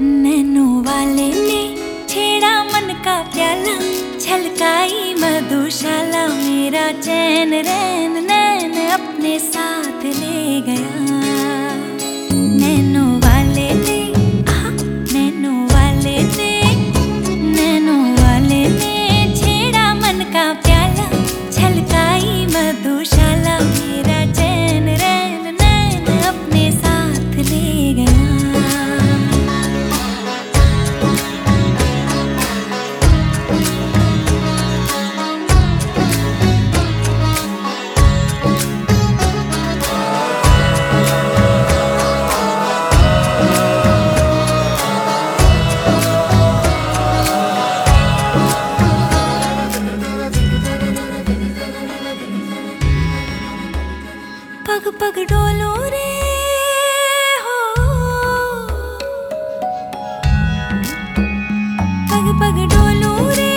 Nano वाले ने छेड़ा मन का प्याला, छलकाई मधुशाला, मेरा चैन, रैन, नैन अपने साथ ले। पग पग डोलो रे हो। पग पग डोलो रे।